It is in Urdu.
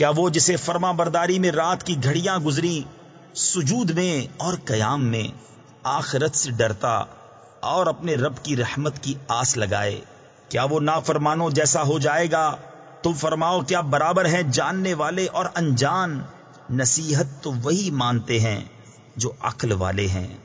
کیا وہ جسے فرما برداری میں رات کی گھڑیاں گزری، سجود میں اور قیام میں، آخرت سے ڈرتا اور اپنے رب کی رحمت کی آس لگائے۔ کیا وہ نافرمانوں جیسا ہو جائے گا؟ تم فرماؤ کیا برابر ہیں جاننے والے اور انجان؟ نصیحت تو وہی مانتے ہیں جو عقل والے ہیں۔